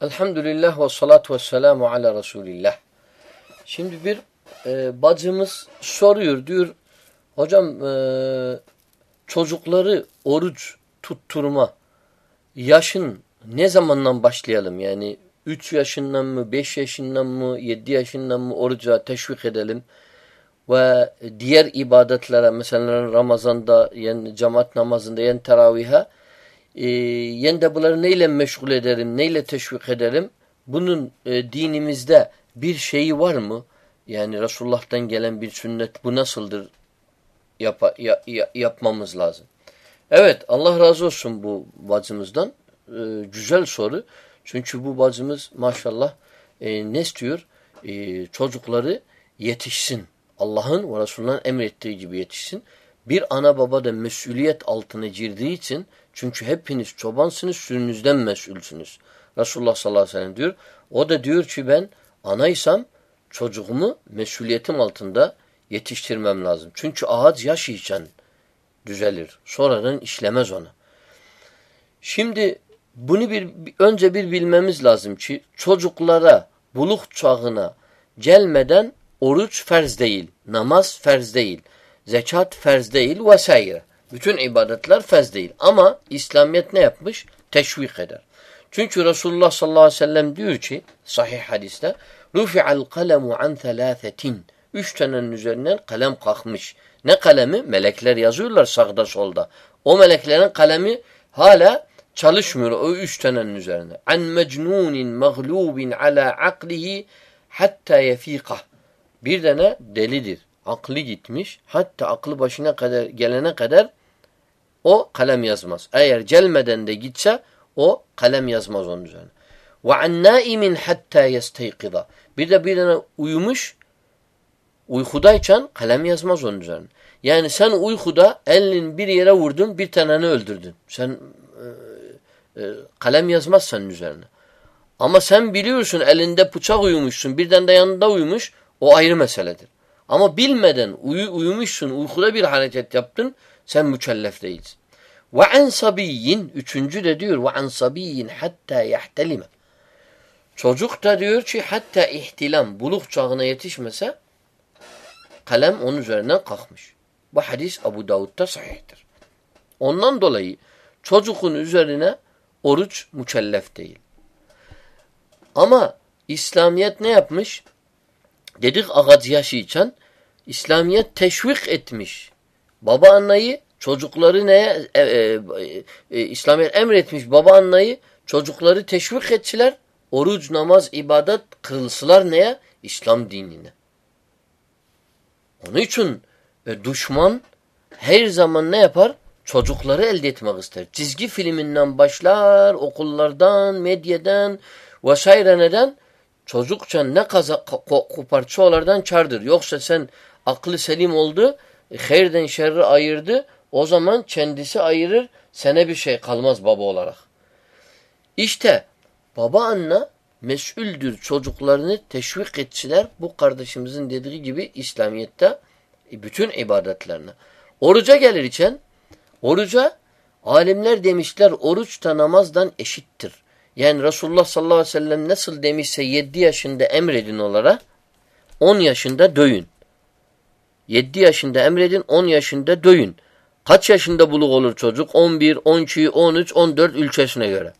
Elhamdülillah ve salatu ve selamu ala Resulillah. Şimdi bir e, bacımız soruyor diyor hocam e, çocukları oruç tutturma yaşın ne zamandan başlayalım? Yani 3 yaşından mı, 5 yaşından mı, 7 yaşından mı oruca teşvik edelim? Ve diğer ibadetlere mesela Ramazan'da, yani cemaat namazında, yani teravihe e, yen de bunları neyle meşgul edelim, neyle teşvik edelim? Bunun e, dinimizde bir şeyi var mı? Yani Resulullah'tan gelen bir sünnet bu nasıldır? Yap, ya, ya, yapmamız lazım. Evet Allah razı olsun bu bacımızdan. E, güzel soru. Çünkü bu bacımız maşallah e, ne istiyor? E, çocukları yetişsin. Allah'ın ve Resulullah'ın emrettiği gibi yetişsin. Bir ana baba da mesuliyet altına girdiği için çünkü hepiniz çobansınız, sürünüzden mesulsünüz. Resulullah sallallahu aleyhi ve sellem diyor. O da diyor ki ben anaysam çocuğumu mesuliyetim altında yetiştirmem lazım. Çünkü ağaç yaş için düzelir. Sonradan işlemez onu. Şimdi bunu bir önce bir bilmemiz lazım ki çocuklara buluk çağına gelmeden oruç ferz değil, namaz ferz değil, zekat ferz değil vesaire. Bütün ibadetler fez değil. Ama İslamiyet ne yapmış? Teşvik eder. Çünkü Resulullah sallallahu aleyhi ve sellem diyor ki sahih hadiste Rufi'al kalemu an thelâthetin Üç tanenin üzerinden kalem kalkmış. Ne kalemi? Melekler yazıyorlar sağda solda. O meleklerin kalemi hala çalışmıyor o üç tanenin üzerine. An mecnunin mağlubin ala aklihi hatta yefikah. Bir tane delidir. Aklı gitmiş. Hatta aklı başına kadar gelene kadar o kalem yazmaz. Eğer gelmeden de gitse o kalem yazmaz onun üzerine. Ve an naimin hatta yestayqida. Bir de bir tane uyumuş uykudayken kalem yazmaz onun üzerine. Yani sen uykuda elin bir yere vurdun bir taneni öldürdün. Sen e, e, kalem yazmaz senin üzerine. Ama sen biliyorsun elinde bıçak uyumuşsun birden de yanında uyumuş o ayrı meseledir. Ama bilmeden uyu, uyumuşsun uykuda bir hareket yaptın sen mükellef değilsin. Ve an sabiyyin üçüncü de diyor ve an sabiyyin hatta yahtelime. Çocuk da diyor ki hatta ihtilam buluk çağına yetişmese kalem onun üzerinden kalkmış. Bu hadis Abu Davud'da sahihtir. Ondan dolayı çocukun üzerine oruç mükellef değil. Ama İslamiyet ne yapmış? Dedik ağaç yaşı için İslamiyet teşvik etmiş. Baba anneyi çocukları neye e, e, e, İslamiyet emretmiş baba anneyi çocukları teşvik ettiler. Oruç, namaz, ibadet kırılsılar neye? İslam dinine. Onun için e, düşman her zaman ne yapar? Çocukları elde etmek ister. Çizgi filminden başlar, okullardan, medyadan vesaire neden? Çocukça ne kaza, koparçalardan çardır. Yoksa sen aklı selim oldu, hayırden şerri ayırdı, o zaman kendisi ayırır, sene bir şey kalmaz baba olarak. İşte baba anne mesuldür çocuklarını teşvik etçiler bu kardeşimizin dediği gibi İslamiyet'te e, bütün ibadetlerine. Oruca gelir için oruca alimler demişler oruç da namazdan eşittir. Yani Resulullah sallallahu aleyhi ve sellem nasıl demişse 7 yaşında emredin olarak 10 yaşında döyün. 7 yaşında emredin 10 yaşında döyün. Kaç yaşında buluk olur çocuk? 11, 12, 13, 14 ülkesine göre.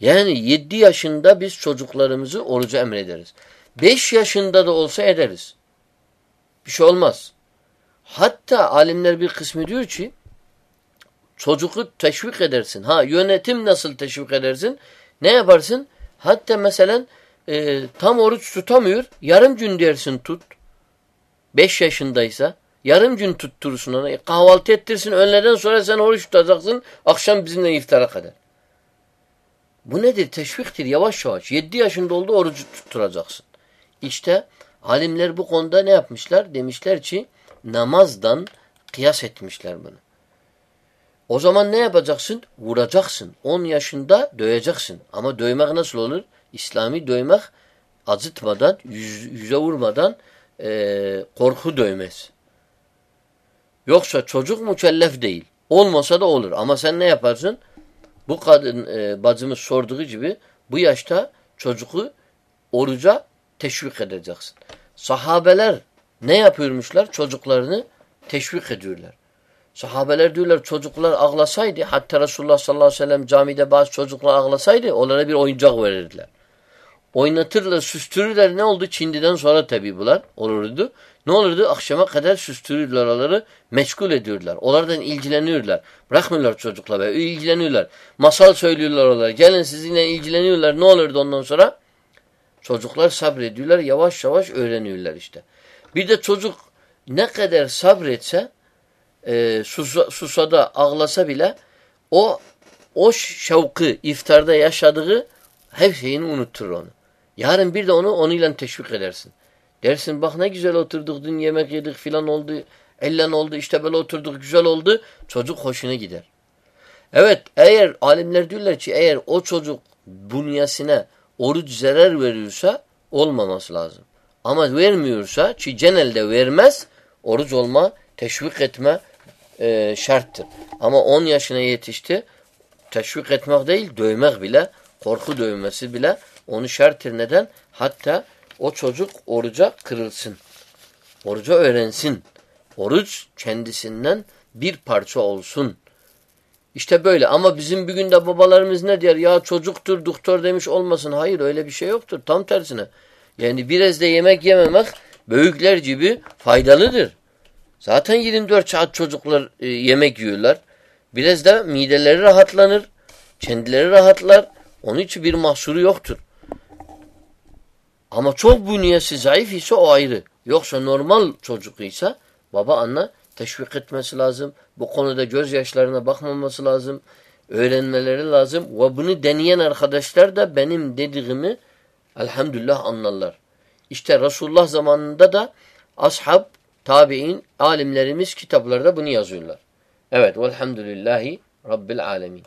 Yani 7 yaşında biz çocuklarımızı oruca emrederiz. 5 yaşında da olsa ederiz. Bir şey olmaz. Hatta alimler bir kısmı diyor ki çocuğu teşvik edersin. Ha yönetim nasıl teşvik edersin? Ne yaparsın? Hatta mesela e, tam oruç tutamıyor. Yarım gün dersin tut. 5 yaşındaysa yarım gün tutturursun ona. E, kahvaltı ettirsin. Öğleden sonra sen oruç tutacaksın. Akşam bizimle iftara kadar. Bu nedir? Teşviktir yavaş yavaş. 7 yaşında oldu orucu tutturacaksın. İşte alimler bu konuda ne yapmışlar? Demişler ki namazdan kıyas etmişler bunu. O zaman ne yapacaksın? Vuracaksın. 10 yaşında döveceksin. Ama dövmek nasıl olur? İslami dövmek acıtmadan, yüz, yüze vurmadan e, korku dövmez. Yoksa çocuk mükellef değil. Olmasa da olur. Ama sen ne yaparsın? Bu kadın e, bacımız sorduğu gibi Bu yaşta çocuğu oruca teşvik edeceksin. Sahabeler ne yapıyormuşlar? Çocuklarını teşvik ediyorlar. Sahabeler diyorlar çocuklar ağlasaydı hatta Resulullah sallallahu aleyhi ve sellem camide bazı çocuklar ağlasaydı onlara bir oyuncak verirdiler. Oynatırlar, süstürürler. Ne oldu? Çindi'den sonra tabi bunlar olurdu. Ne olurdu? Akşama kadar süstürürler onları, meşgul ediyorlar. Onlardan ilgileniyorlar. Bırakmıyorlar çocukla be, ilgileniyorlar. Masal söylüyorlar onlara. Gelin sizinle ilgileniyorlar. Ne olurdu ondan sonra? Çocuklar sabrediyorlar. Yavaş yavaş öğreniyorlar işte. Bir de çocuk ne kadar sabretse e, susa, susada ağlasa bile o o şevkı iftarda yaşadığı her şeyini unutturur onu. Yarın bir de onu onunla teşvik edersin. Dersin bak ne güzel oturduk dün yemek yedik filan oldu. Ellen oldu işte böyle oturduk güzel oldu. Çocuk hoşuna gider. Evet eğer alimler diyorlar ki eğer o çocuk bünyesine oruç zarar veriyorsa olmaması lazım. Ama vermiyorsa ki genelde vermez oruç olma teşvik etme e, şarttır. Ama 10 yaşına yetişti teşvik etmek değil dövmek bile korku dövmesi bile onu şarttır. Neden? Hatta o çocuk oruca kırılsın. Oruca öğrensin. Oruç kendisinden bir parça olsun. İşte böyle ama bizim bir günde babalarımız ne diyor? Ya çocuktur doktor demiş olmasın. Hayır öyle bir şey yoktur. Tam tersine. Yani biraz da yemek yememek büyükler gibi faydalıdır. Zaten 24 saat çocuklar e, yemek yiyorlar. Biraz da mideleri rahatlanır. Kendileri rahatlar. Onun için bir mahsuru yoktur. Ama çok bünyesi zayıf ise o ayrı. Yoksa normal çocuk ise baba anne teşvik etmesi lazım. Bu konuda gözyaşlarına bakmaması lazım. Öğrenmeleri lazım. Ve bunu deneyen arkadaşlar da benim dediğimi elhamdülillah anlarlar. İşte Resulullah zamanında da ashab, tabi'in, alimlerimiz kitaplarda bunu yazıyorlar. Evet velhamdülillahi Rabbil alemin.